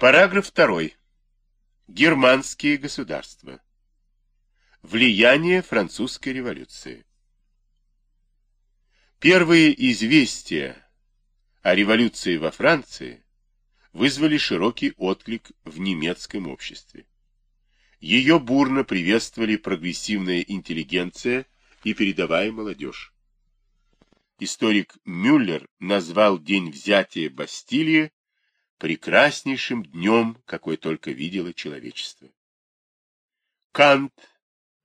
Параграф 2. Германские государства. Влияние французской революции. Первые известия о революции во Франции вызвали широкий отклик в немецком обществе. Ее бурно приветствовали прогрессивная интеллигенция и передовая молодежь. Историк Мюллер назвал день взятия Бастилии прекраснейшим днем, какой только видело человечество. Кант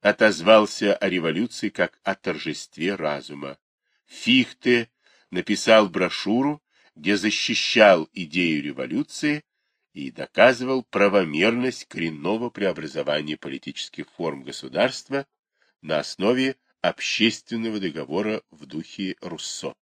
отозвался о революции как о торжестве разума. Фихте написал брошюру, где защищал идею революции и доказывал правомерность коренного преобразования политических форм государства на основе общественного договора в духе Руссо.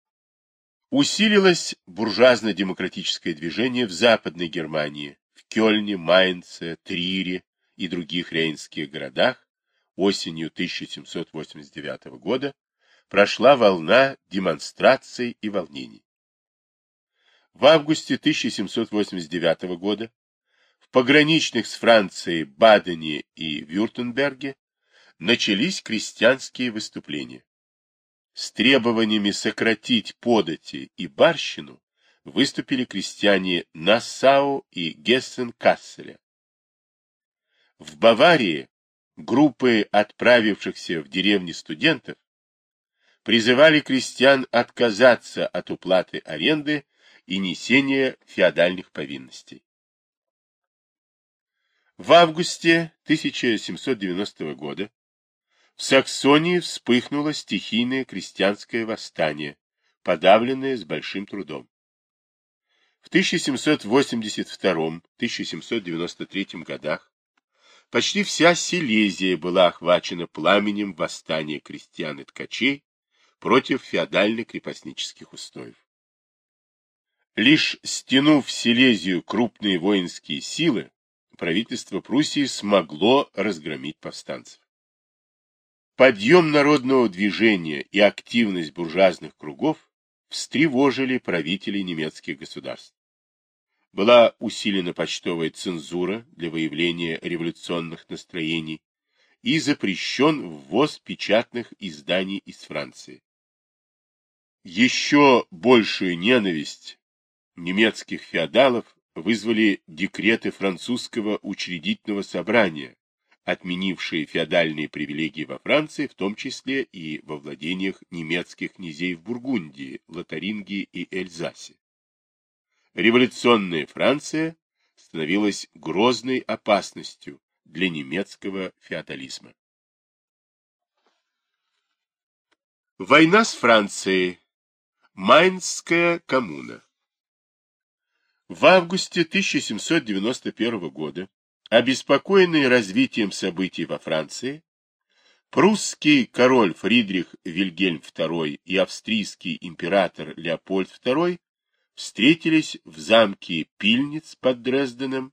Усилилось буржуазно-демократическое движение в Западной Германии, в Кёльне, Майнце, Трире и других рейнских городах осенью 1789 года прошла волна демонстраций и волнений. В августе 1789 года в пограничных с Францией Бадене и Вюртемберге начались крестьянские выступления. С требованиями сократить подати и барщину выступили крестьяне Нассау и Гессен-Касселя. В Баварии группы отправившихся в деревни студентов призывали крестьян отказаться от уплаты аренды и несения феодальных повинностей. В августе 1790 года в Саксонии вспыхнуло стихийное крестьянское восстание, подавленное с большим трудом. В 1782-1793 годах почти вся Силезия была охвачена пламенем восстания крестьян и ткачей против феодально-крепостнических устоев. Лишь стянув Силезию крупные воинские силы, правительство Пруссии смогло разгромить повстанцев. Подъем народного движения и активность буржуазных кругов встревожили правителей немецких государств. Была усилена почтовая цензура для выявления революционных настроений и запрещен ввоз печатных изданий из Франции. Еще большую ненависть немецких феодалов вызвали декреты французского учредительного собрания, отменившие феодальные привилегии во Франции, в том числе и во владениях немецких князей в Бургундии, Лотарингии и Эльзасе. Революционная Франция становилась грозной опасностью для немецкого феодализма. Война с Францией. Майнская коммуна. В августе 1791 года Обеспокоенный развитием событий во Франции, прусский король Фридрих Вильгельм II и австрийский император Леопольд II встретились в замке Пильниц под Дрезденом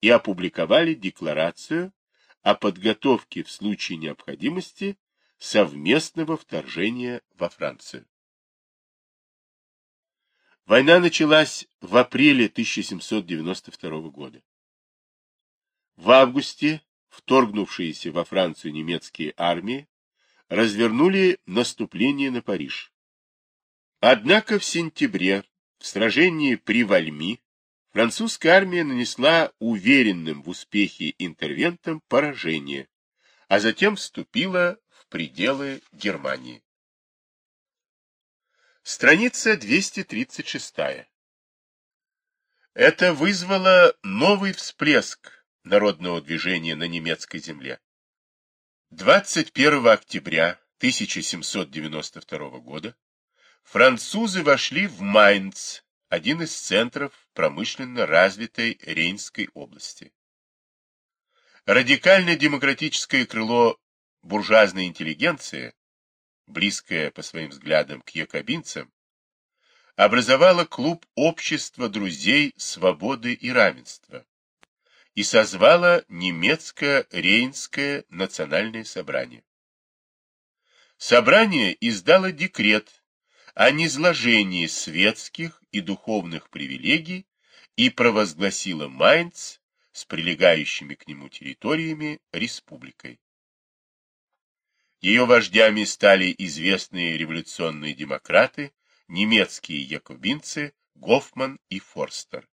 и опубликовали декларацию о подготовке в случае необходимости совместного вторжения во Францию. Война началась в апреле 1792 года. В августе вторгнувшиеся во Францию немецкие армии развернули наступление на Париж. Однако в сентябре в сражении при Вальми французская армия нанесла уверенным в успехе интервентам поражение, а затем вступила в пределы Германии. Страница 236. Это вызвало новый всплеск народного движения на немецкой земле. 21 октября 1792 года французы вошли в Майнц, один из центров промышленно развитой Рейнской области. Радикально-демократическое крыло буржуазной интеллигенции, близкое по своим взглядам к якобинцам, образовало клуб общества друзей свободы и равенства, и созвала немецкое Рейнское национальное собрание. Собрание издало декрет о низложении светских и духовных привилегий и провозгласила Майнц с прилегающими к нему территориями республикой. Ее вождями стали известные революционные демократы, немецкие якобинцы Гофман и Форстер.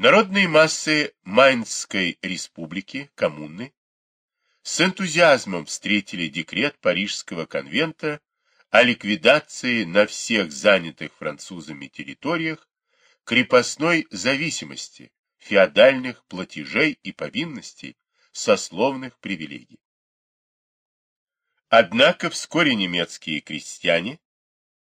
Народные массы Майнской республики, коммуны, с энтузиазмом встретили декрет Парижского конвента о ликвидации на всех занятых французами территориях крепостной зависимости, феодальных платежей и повинностей, сословных привилегий. Однако вскоре немецкие крестьяне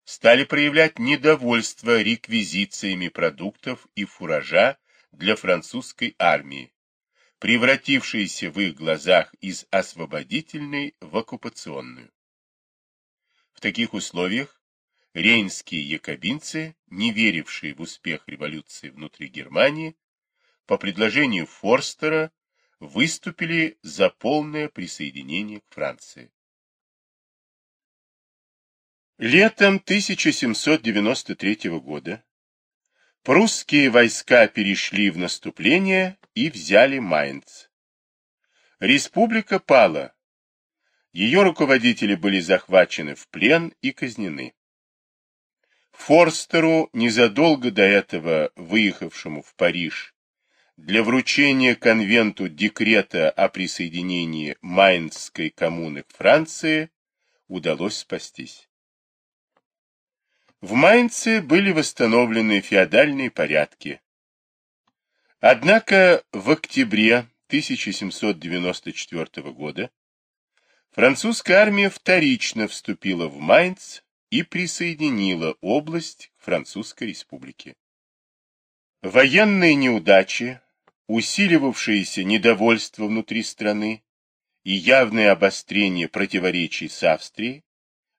стали проявлять недовольство реквизициями продуктов и фуража для французской армии, превратившейся в их глазах из освободительной в оккупационную. В таких условиях рейнские якобинцы, не верившие в успех революции внутри Германии, по предложению Форстера выступили за полное присоединение к Франции. Летом 1793 года Прусские войска перешли в наступление и взяли Майнц. Республика пала. Ее руководители были захвачены в плен и казнены. Форстеру, незадолго до этого выехавшему в Париж, для вручения конвенту декрета о присоединении Майнцской коммуны к Франции удалось спастись. В Майнце были восстановлены феодальные порядки. Однако в октябре 1794 года французская армия вторично вступила в Майнц и присоединила область к Французской республике. Военные неудачи, усиливавшееся недовольство внутри страны и явное обострение противоречий с Австрией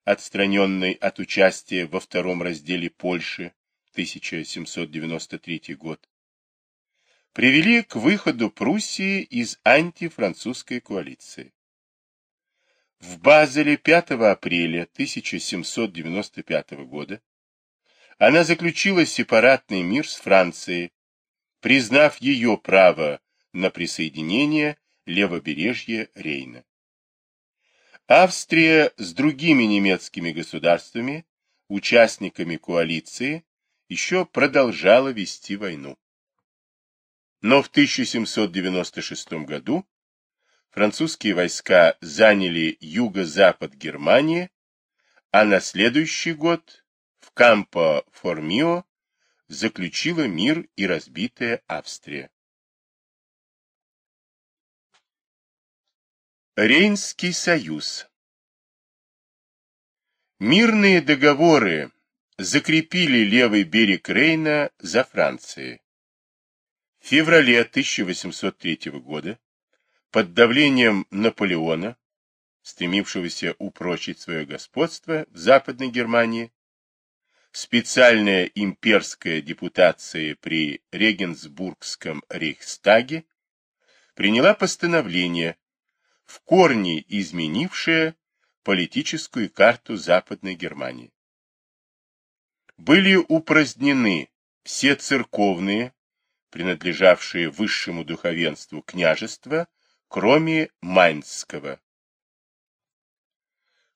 отстраненной от участия во втором разделе Польши 1793 год, привели к выходу Пруссии из антифранцузской коалиции. В Базеле 5 апреля 1795 года она заключила сепаратный мир с Францией, признав ее право на присоединение левобережья Рейна. Австрия с другими немецкими государствами, участниками коалиции, еще продолжала вести войну. Но в 1796 году французские войска заняли юго-запад Германии, а на следующий год в Кампо-Формио заключила мир и разбитая Австрия. Рейнский союз Мирные договоры закрепили левый берег Рейна за Францией. В феврале 1803 года под давлением Наполеона, стремившегося упрочить свое господство в Западной Германии, специальная имперская депутация при Регенсбургском рейхстаге приняла постановление в корне изменившее политическую карту Западной Германии. Были упразднены все церковные, принадлежавшие высшему духовенству княжества, кроме Майнского.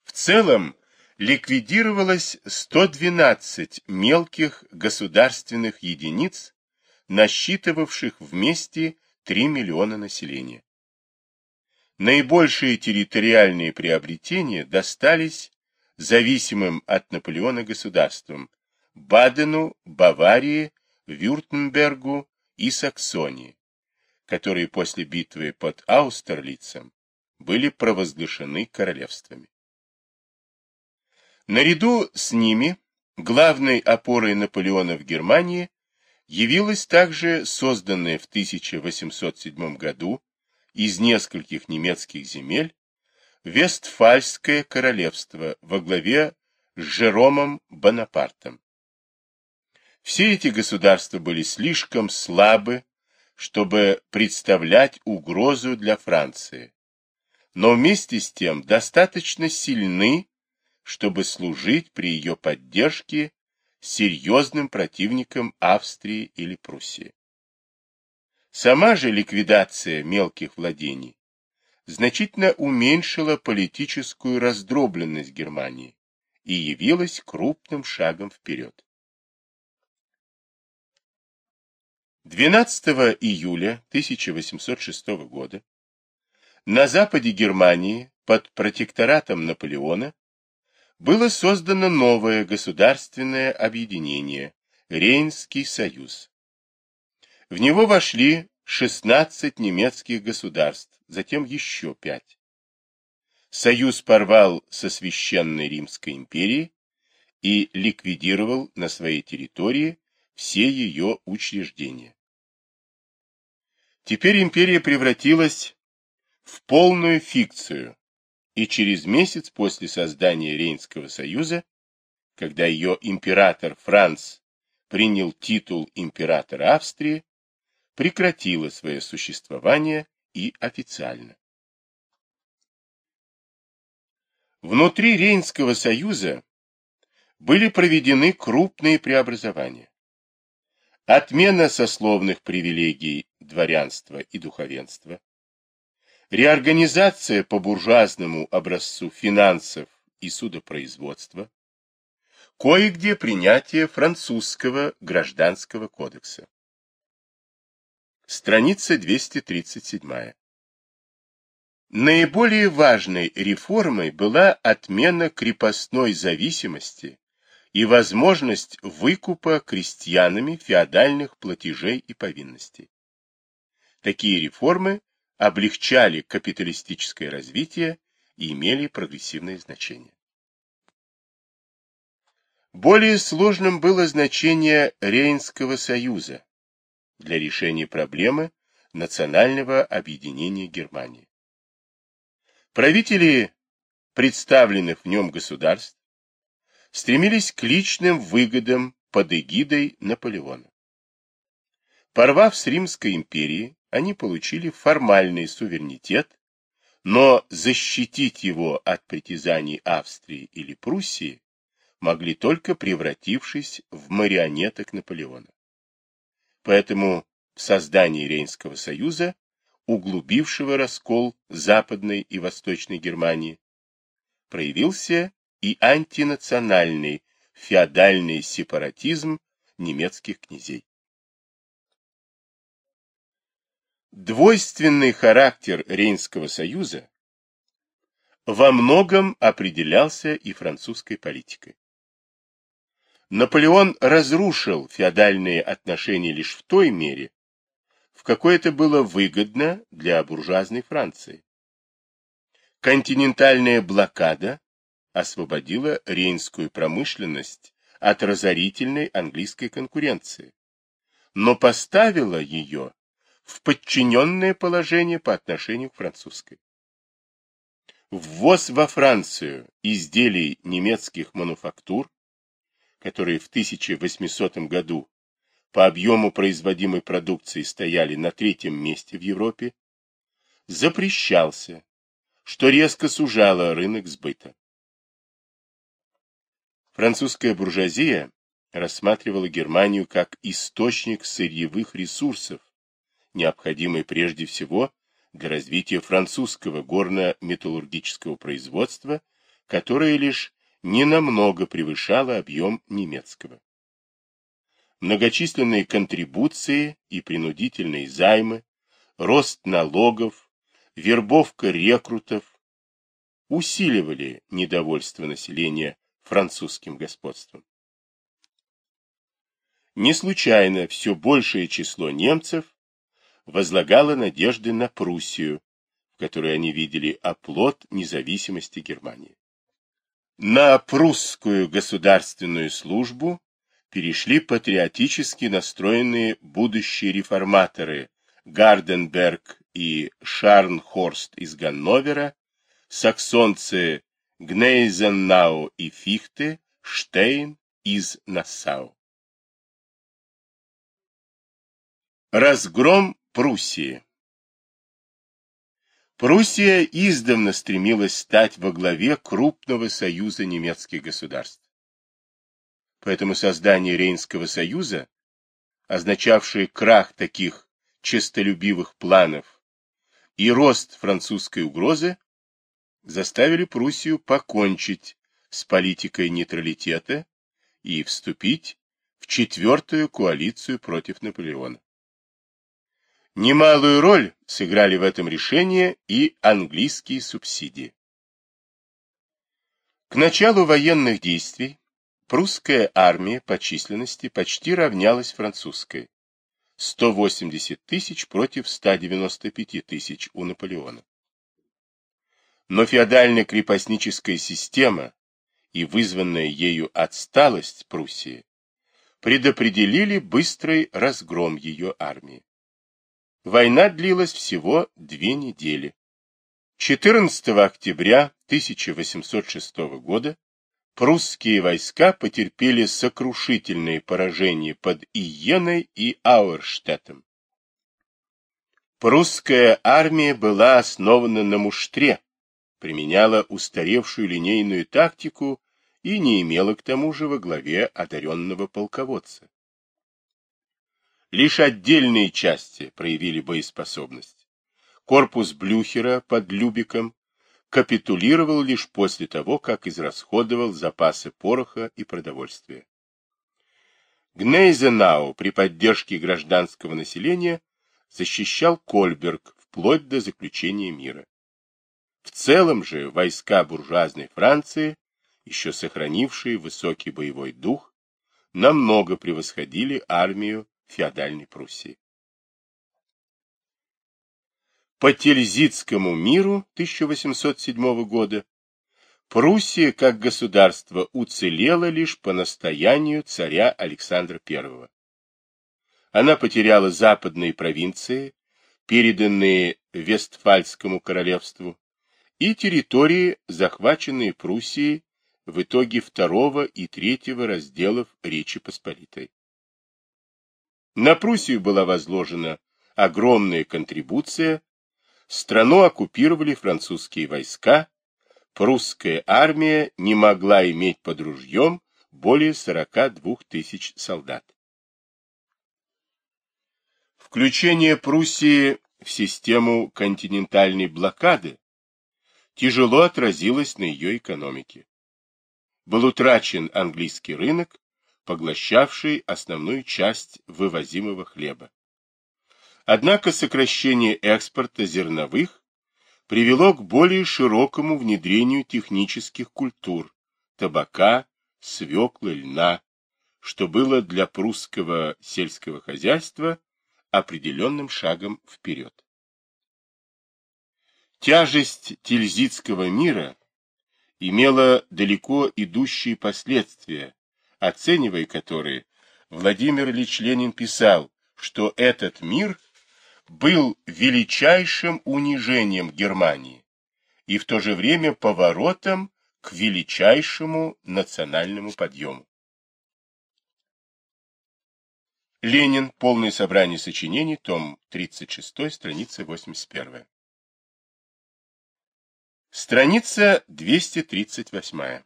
В целом ликвидировалось 112 мелких государственных единиц, насчитывавших вместе 3 миллиона населения. Наибольшие территориальные приобретения достались зависимым от Наполеона государствам Бадену, Баварии, Вюртембергу и Саксонии, которые после битвы под Аустерлицем были провозглашены королевствами. Наряду с ними главной опорой Наполеона в Германии явилась также созданная в 1807 году из нескольких немецких земель Вестфальское королевство во главе с Жеромом Бонапартом. Все эти государства были слишком слабы, чтобы представлять угрозу для Франции, но вместе с тем достаточно сильны, чтобы служить при ее поддержке серьезным противником Австрии или Пруссии. Сама же ликвидация мелких владений значительно уменьшила политическую раздробленность Германии и явилась крупным шагом вперед. 12 июля 1806 года на западе Германии под протекторатом Наполеона было создано новое государственное объединение Рейнский союз. В него вошли 16 немецких государств, затем еще пять. Союз порвал со Священной Римской империей и ликвидировал на своей территории все ее учреждения. Теперь империя превратилась в полную фикцию, и через месяц после создания Рейнского союза, когда ее император Франц принял титул императора Австрии, прекратила свое существование и официально. Внутри Рейнского союза были проведены крупные преобразования. Отмена сословных привилегий дворянства и духовенства, реорганизация по буржуазному образцу финансов и судопроизводства, кое-где принятие французского гражданского кодекса. Страница 237. Наиболее важной реформой была отмена крепостной зависимости и возможность выкупа крестьянами феодальных платежей и повинностей. Такие реформы облегчали капиталистическое развитие и имели прогрессивное значение. Более сложным было значение Рейнского союза для решения проблемы национального объединения Германии. Правители представленных в нем государств стремились к личным выгодам под эгидой Наполеона. Порвав с Римской империей, они получили формальный суверенитет, но защитить его от притязаний Австрии или Пруссии могли только превратившись в марионеток Наполеона. Поэтому в создании Рейнского союза, углубившего раскол Западной и Восточной Германии, проявился и антинациональный феодальный сепаратизм немецких князей. Двойственный характер Рейнского союза во многом определялся и французской политикой. Наполеон разрушил феодальные отношения лишь в той мере, в какой это было выгодно для буржуазной Франции. Континентальная блокада освободила рейнскую промышленность от разорительной английской конкуренции, но поставила ее в подчиненное положение по отношению к французской. Ввоз во Францию изделий немецких мануфактур, которые в 1800 году по объему производимой продукции стояли на третьем месте в Европе, запрещался, что резко сужало рынок сбыта. Французская буржуазия рассматривала Германию как источник сырьевых ресурсов, необходимый прежде всего для развития французского горно-металлургического производства, которое лишь ненамного превышало объем немецкого. Многочисленные контрибуции и принудительные займы, рост налогов, вербовка рекрутов усиливали недовольство населения французским господством. Не случайно все большее число немцев возлагало надежды на Пруссию, в которой они видели оплот независимости Германии. На прусскую государственную службу перешли патриотически настроенные будущие реформаторы Гарденберг и Шарнхорст из Ганновера, саксонцы Гнейзеннау и Фихте, Штейн из Нассау. Разгром Пруссии Пруссия издавна стремилась стать во главе крупного союза немецких государств. Поэтому создание Рейнского союза, означавшее крах таких честолюбивых планов и рост французской угрозы, заставили Пруссию покончить с политикой нейтралитета и вступить в четвертую коалицию против Наполеона. Немалую роль сыграли в этом решении и английские субсидии. К началу военных действий прусская армия по численности почти равнялась французской. 180 тысяч против 195 тысяч у Наполеона. Но феодально-крепостническая система и вызванная ею отсталость Пруссии предопределили быстрый разгром ее армии. Война длилась всего две недели. 14 октября 1806 года прусские войска потерпели сокрушительные поражения под Иеной и Ауэрштетом. Прусская армия была основана на муштре, применяла устаревшую линейную тактику и не имела к тому же во главе одаренного полководца. Лишь отдельные части проявили боеспособность. Корпус Блюхера под Любиком капитулировал лишь после того, как израсходовал запасы пороха и продовольствия. Гнейзенау при поддержке гражданского населения защищал Кольберг вплоть до заключения мира. В целом же войска буржуазной Франции, еще сохранившие высокий боевой дух, намного превосходили армию феодальной Пруссии. По Тильзитскому миру 1807 года Пруссия как государство уцелела лишь по настоянию царя Александра I. Она потеряла западные провинции, переданные Вестфальскому королевству, и территории, захваченные Пруссией в итоге второго и третьего разделов Речи Посполитой. На Пруссию была возложена огромная контрибуция, страну оккупировали французские войска, прусская армия не могла иметь под ружьем более 42 тысяч солдат. Включение Пруссии в систему континентальной блокады тяжело отразилось на ее экономике. Был утрачен английский рынок, поглощавший основную часть вывозимого хлеба. Однако сокращение экспорта зерновых привело к более широкому внедрению технических культур – табака, свеклы, льна, что было для прусского сельского хозяйства определенным шагом вперед. Тяжесть тильзитского мира имела далеко идущие последствия, оценивая которые, Владимир Ильич Ленин писал, что этот мир был величайшим унижением Германии и в то же время поворотом к величайшему национальному подъему. Ленин. Полное собрание сочинений. Том 36. Страница 81. Страница 238.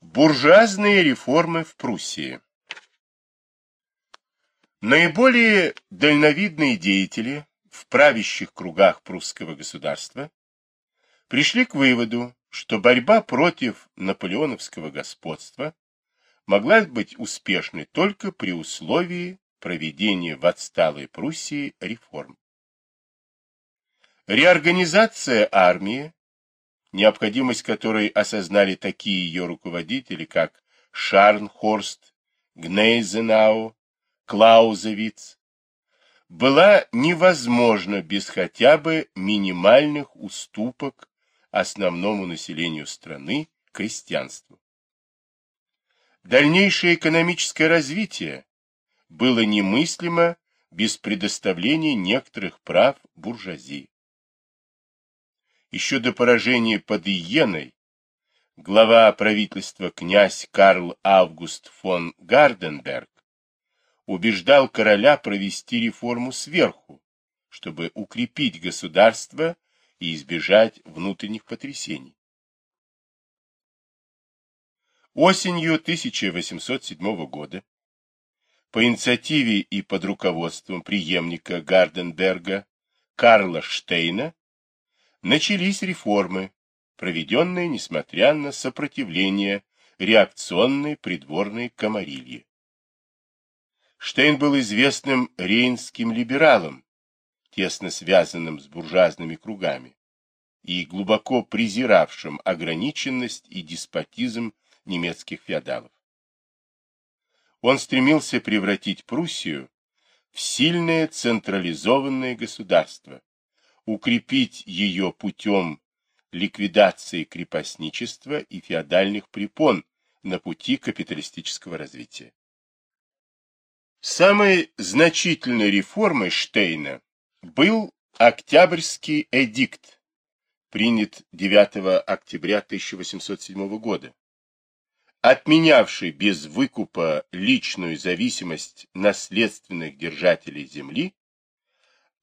Буржуазные реформы в Пруссии. Наиболее дальновидные деятели в правящих кругах прусского государства пришли к выводу, что борьба против наполеоновского господства могла быть успешной только при условии проведения в отсталой Пруссии реформ. Реорганизация армии, необходимость которой осознали такие ее руководители, как Шарнхорст, Гнейзенау, Клаузевиц, была невозможна без хотя бы минимальных уступок основному населению страны, крестьянству. Дальнейшее экономическое развитие было немыслимо без предоставления некоторых прав буржуазии еще до поражения под Иеной, глава правительства князь Карл Август фон Гарденберг убеждал короля провести реформу сверху, чтобы укрепить государство и избежать внутренних потрясений. Осенью 1807 года по инициативе и под руководством преемника Гарденберга Карла Штейна начались реформы, проведенные несмотря на сопротивление реакционной придворной комарильи. Штейн был известным рейнским либералом, тесно связанным с буржуазными кругами, и глубоко презиравшим ограниченность и деспотизм немецких феодалов. Он стремился превратить Пруссию в сильное централизованное государство, укрепить ее путем ликвидации крепостничества и феодальных препон на пути капиталистического развития. Самой значительной реформой Штейна был Октябрьский эдикт, принят 9 октября 1807 года, отменявший без выкупа личную зависимость наследственных держателей земли,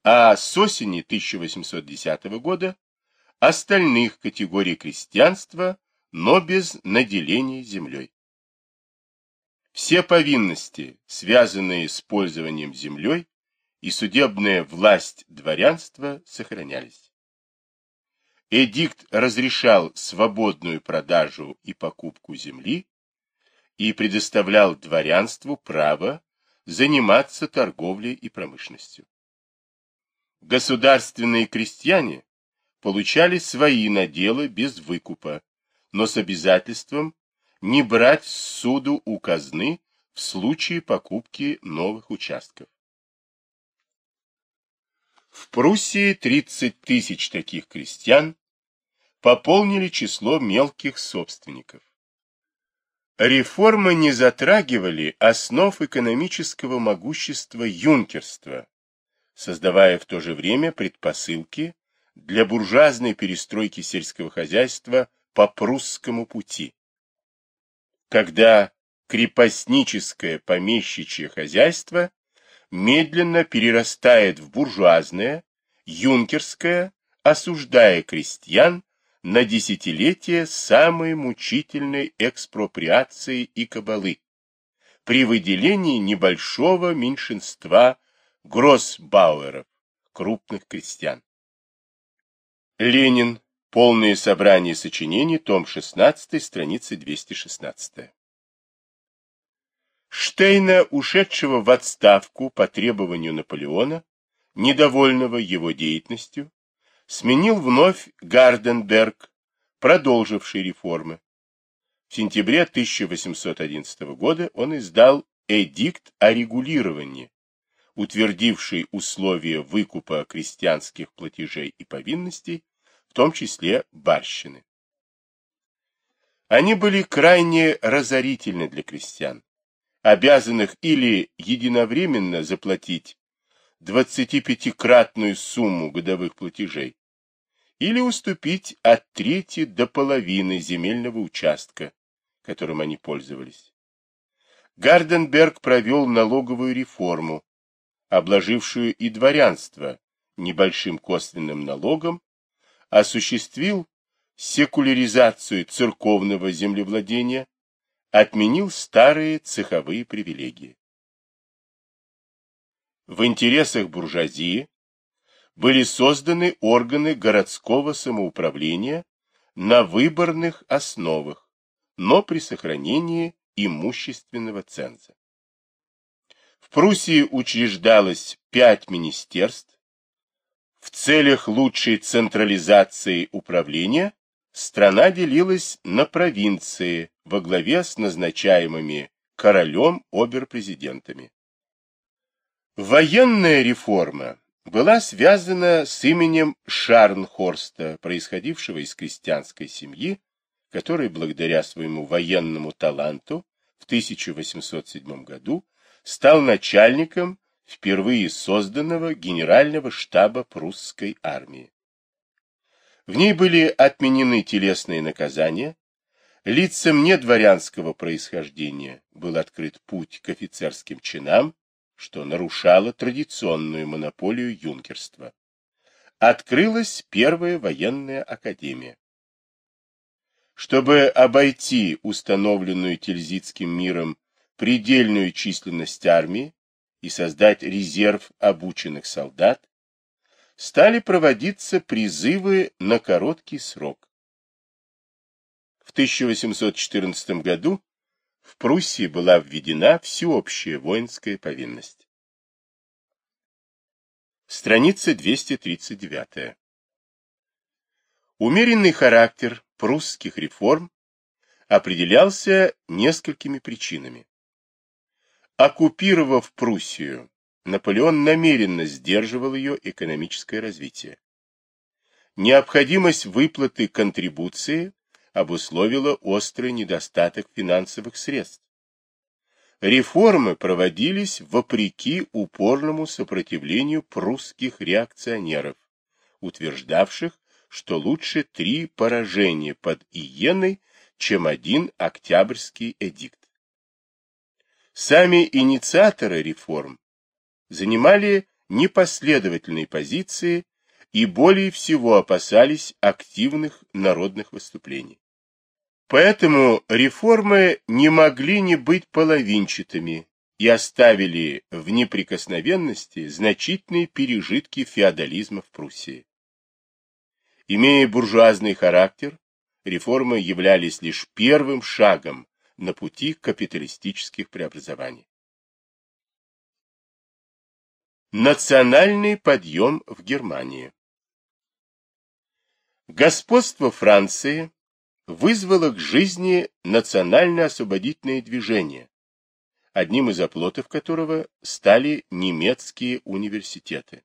а с осени 1810 года остальных категорий крестьянства, но без наделения землей. Все повинности, связанные с пользованием землей, и судебная власть дворянства сохранялись. Эдикт разрешал свободную продажу и покупку земли и предоставлял дворянству право заниматься торговлей и промышленностью. Государственные крестьяне получали свои наделы без выкупа, но с обязательством не брать суду у казны в случае покупки новых участков. В Пруссии 30 тысяч таких крестьян пополнили число мелких собственников. Реформы не затрагивали основ экономического могущества юнкерства, создавая в то же время предпосылки для буржуазной перестройки сельского хозяйства по прусскому пути. Когда крепостническое помещичье хозяйство медленно перерастает в буржуазное, юнкерское, осуждая крестьян на десятилетия самой мучительной экспроприации и кабалы при выделении небольшого меньшинства гроссбауэров, крупных крестьян. Ленин Полное собрание сочинений, том 16, страница 216. Штейна, ушедшего в отставку по требованию Наполеона, недовольного его деятельностью, сменил вновь Гарденберг, продолживший реформы. В сентябре 1811 года он издал эдикт о регулировании, утвердивший условия выкупа крестьянских платежей и повинностей том числе барщины. Они были крайне разорительны для крестьян, обязанных или единовременно заплатить 25-кратную сумму годовых платежей, или уступить от трети до половины земельного участка, которым они пользовались. Гарденберг провел налоговую реформу, обложившую и дворянство небольшим косвенным налогом осуществил секуляризацию церковного землевладения, отменил старые цеховые привилегии. В интересах буржуазии были созданы органы городского самоуправления на выборных основах, но при сохранении имущественного ценза. В Пруссии учреждалось пять министерств, в целях лучшей централизации управления страна делилась на провинции во главе с назначаемыми королем оберпрезидентами. Военная реформа была связана с именем Шарнхорста, происходившего из крестьянской семьи, который благодаря своему военному таланту в 1807 году стал начальником впервые созданного Генерального штаба прусской армии. В ней были отменены телесные наказания, лицам недворянского происхождения был открыт путь к офицерским чинам, что нарушало традиционную монополию юнкерства. Открылась первая военная академия. Чтобы обойти установленную Тильзитским миром предельную численность армии и создать резерв обученных солдат, стали проводиться призывы на короткий срок. В 1814 году в Пруссии была введена всеобщая воинская повинность. Страница 239. Умеренный характер прусских реформ определялся несколькими причинами. Оккупировав Пруссию, Наполеон намеренно сдерживал ее экономическое развитие. Необходимость выплаты контрибуции обусловила острый недостаток финансовых средств. Реформы проводились вопреки упорному сопротивлению прусских реакционеров, утверждавших, что лучше три поражения под Иеной, чем один Октябрьский эдикт. Сами инициаторы реформ занимали непоследовательные позиции и более всего опасались активных народных выступлений. Поэтому реформы не могли не быть половинчатыми и оставили в неприкосновенности значительные пережитки феодализма в Пруссии. Имея буржуазный характер, реформы являлись лишь первым шагом на пути капиталистических преобразований. Национальный подъем в Германии Господство Франции вызвало к жизни национально-освободительное движение, одним из оплотов которого стали немецкие университеты.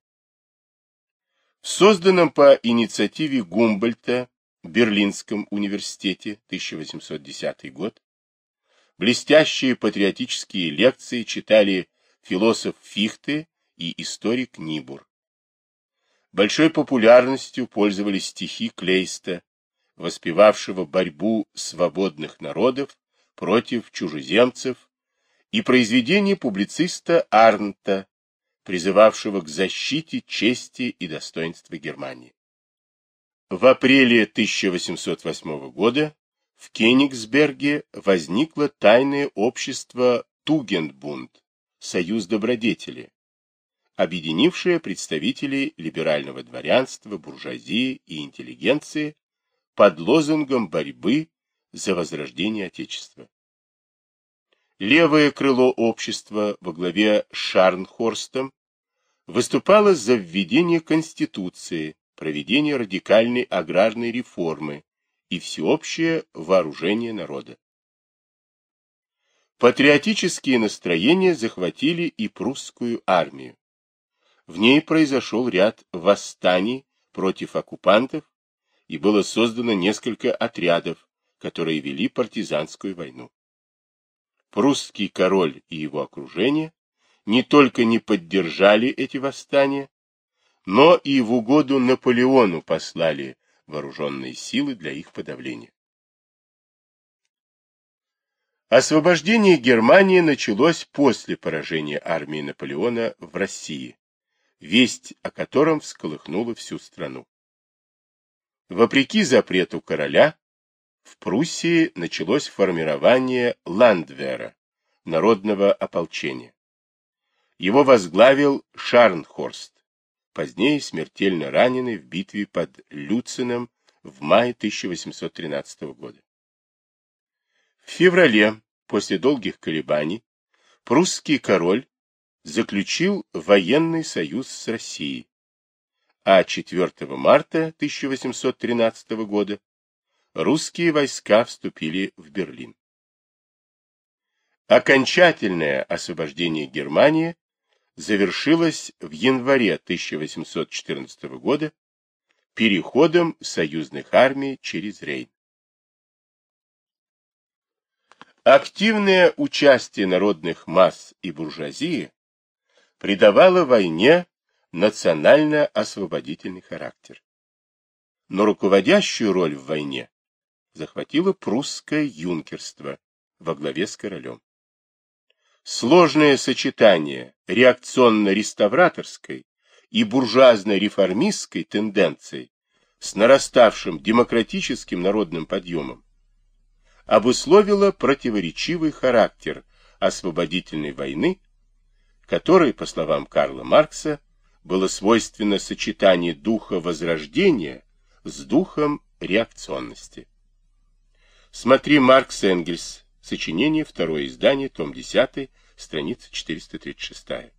В созданном по инициативе Гумбольта Берлинском университете 1810 год блестящие патриотические лекции читали философ Фихте и историк Нибур. Большой популярностью пользовались стихи Клейста, воспевавшего борьбу свободных народов против чужеземцев, и произведение публициста Арнта, призывавшего к защите чести и достоинства Германии. В апреле 1808 года в Кенигсберге возникло тайное общество Тугендбунд, союз добродетели, объединившее представителей либерального дворянства, буржуазии и интеллигенции под лозунгом борьбы за возрождение Отечества. Левое крыло общества во главе с Шарнхорстом выступало за введение Конституции, проведение радикальной аграрной реформы и всеобщее вооружение народа. Патриотические настроения захватили и прусскую армию. В ней произошел ряд восстаний против оккупантов и было создано несколько отрядов, которые вели партизанскую войну. Прусский король и его окружение не только не поддержали эти восстания, но и в угоду Наполеону послали вооруженные силы для их подавления. Освобождение Германии началось после поражения армии Наполеона в России, весть о котором всколыхнула всю страну. Вопреки запрету короля, в Пруссии началось формирование Ландвера, народного ополчения. Его возглавил Шарнхорст, позднее смертельно раненый в битве под Люцином в мае 1813 года. В феврале, после долгих колебаний, прусский король заключил военный союз с Россией, а 4 марта 1813 года русские войска вступили в Берлин. Окончательное освобождение Германии завершилось в январе 1814 года переходом союзных армий через Рейн. Активное участие народных масс и буржуазии придавало войне национально-освободительный характер. Но руководящую роль в войне захватило прусское юнкерство во главе с королем. Сложное сочетание реакционно-реставраторской и буржуазно-реформистской тенденций с нараставшим демократическим народным подъемом обусловило противоречивый характер освободительной войны, которой, по словам Карла Маркса, было свойственно сочетание духа возрождения с духом реакционности. Смотри Маркс Энгельс, сочинение, второе издание, том 10, страница 436.